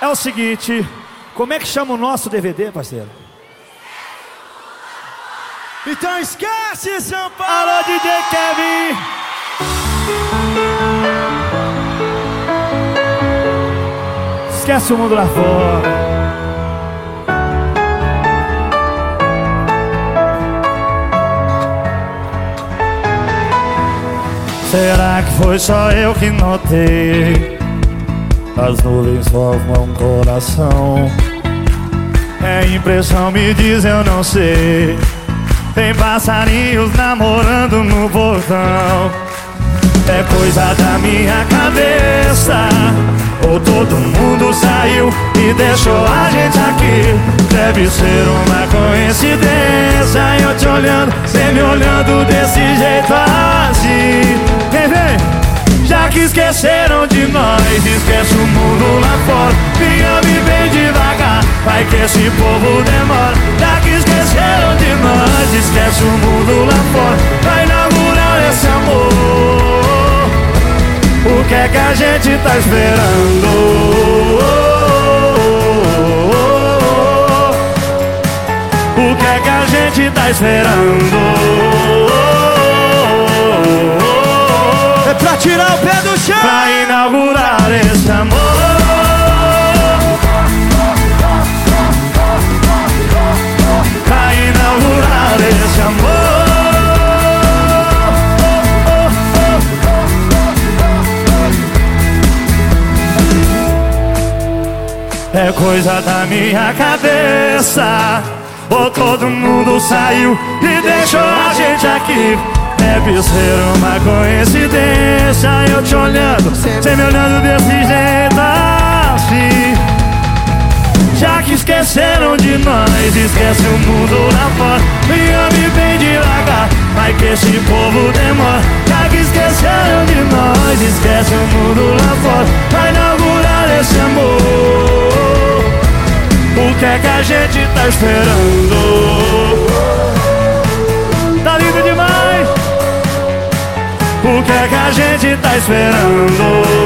É o seguinte, como é que chama o nosso DVD, parceiro? Então esquece, São Paulo! Alô, DJ Kevin! Esquece o mundo lá fora. Será que foi só eu que notei? As nuvens formam um coração. É impressão, me diz, eu não sei. Tem passarinhos namorando no portão. É coisa da minha cabeça. Ou todo mundo saiu e deixou a gente aqui. Deve ser uma coincidência. Eu te olhando, você me olhando desse jeito assim. Que esqueceram de nós, esquece o mundo lá fora. Me bem devagar, vai que esse povo demora. Já que esqueceram de nós, esquece o mundo lá fora. Vai inaugurar esse amor. O que é que a gente tá esperando? O que é que a gente tá esperando? Pra tirar o pé do chão. Pra inaugurar esse amor. Pra inaugurar esse amor. É coisa da minha cabeça. Ou todo mundo saiu e deixou a gente aqui. Deve ser uma coincidência Eu te olhando, cê me olhando desse jeito assim. Já que esqueceram de nós Esquece o mundo lá fora. Me ame bem devagar Vai que esse povo demora. Já que esqueceram de nós Esquece o mundo lá fora. Vai inaugurar esse amor. O que é que a gente tá esperando? O que é que a gente tá esperando?